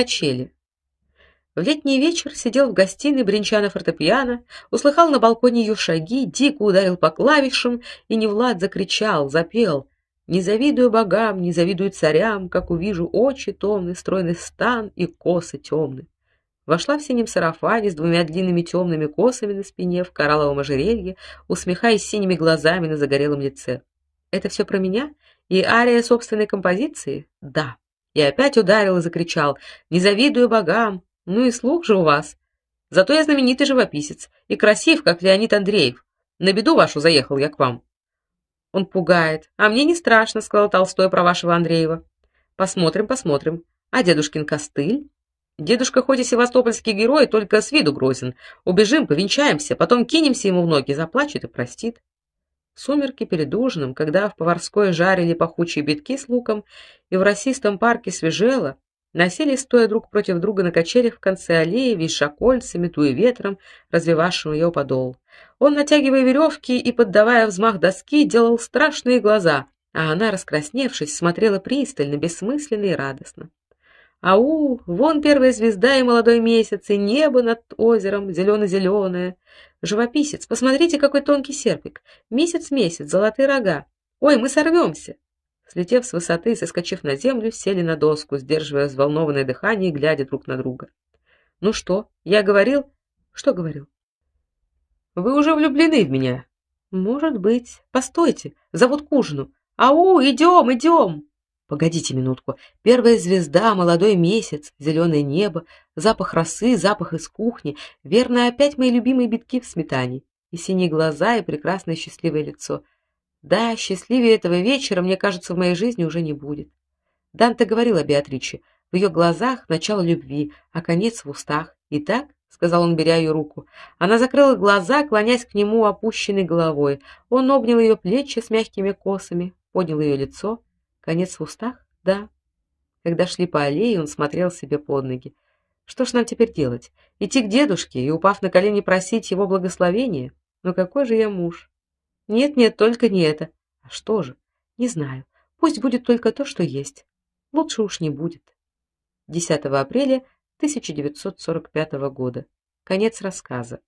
Качели. В летний вечер сидел в гостиной, бренча на фортепиано, услыхал на балконе ее шаги, дико ударил по клавишам и не Влад закричал, запел: "Не завидую богам, не завидую царям, как увижу очи томны, стройный стан и косы темны". Вошла в синем сарафане с двумя длинными темными косами на спине в коралловом ожерелье, усмехаясь синими глазами на загорелом лице. Это все про меня и ария собственной композиции? Да. И опять ударил и закричал: "Не завидую богам, ну и слух же у вас. Зато я знаменитый живописец и красив, как Леонид Андреев. На беду вашу заехал я к вам. Он пугает. А мне не страшно, сказал Толстой про вашего Андреева. Посмотрим, посмотрим. А дедушкин костыль? Дедушка хоть и севастопольский герой, только с виду грозен. Убежим, повенчаемся, потом кинемся ему в ноги, заплачет и простит. Сумерки перед ужином, когда в поварской жарили пахучие битки с луком и в росистом парке свежело, Носили стоя друг против друга на качелях в конце аллеи, виша кольцами, туя ветром, развивавшим ее подол. Он, натягивая веревки и поддавая взмах доски, делал страшные глаза, а она, раскрасневшись, смотрела пристально, бессмысленно и радостно. Ау, вон первая звезда и молодой месяц, и небо над озером зелено зеленое Живописец, посмотрите, какой тонкий серпик. Месяц-месяц, золотые рога. Ой, мы сорвемся. Слетев с высоты и соскочив на землю, сели на доску, сдерживая взволнованное дыхание и глядя друг на друга. Ну что? Я говорил? Что говорил? Вы уже влюблены в меня. Может быть. Постойте, зовут к ужину. Ау, идем, идем. Погодите минутку. Первая звезда, молодой месяц, зеленое небо, запах росы, запах из кухни. Верно, опять мои любимые битки в сметане. И синие глаза, и прекрасное счастливое лицо. Да, счастливее этого вечера, мне кажется, в моей жизни уже не будет. Данте говорил о Беатриче. В ее глазах начало любви, а конец в устах. И так, сказал он, беря ее руку. Она закрыла глаза, клонясь к нему опущенной головой. Он обнял ее плечи с мягкими косами, поднял ее лицо. Конец в устах? Да. Когда шли по аллее, он смотрел себе под ноги. Что ж нам теперь делать? Идти к дедушке и, упав на колени, просить его благословения? Но какой же я муж? Нет, нет, только не это. А что же? Не знаю. Пусть будет только то, что есть. Лучше уж не будет. 10 апреля 1945 года. Конец рассказа.